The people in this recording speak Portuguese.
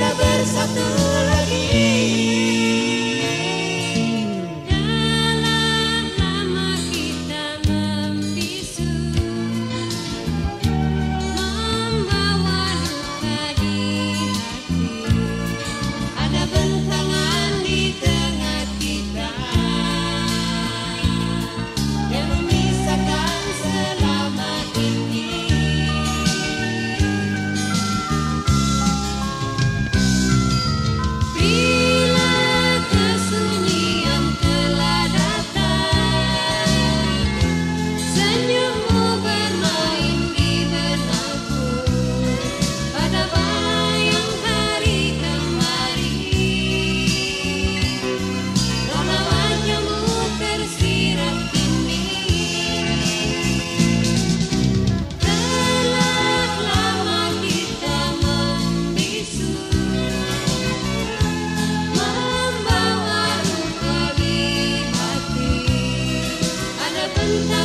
mira tú. Sunday.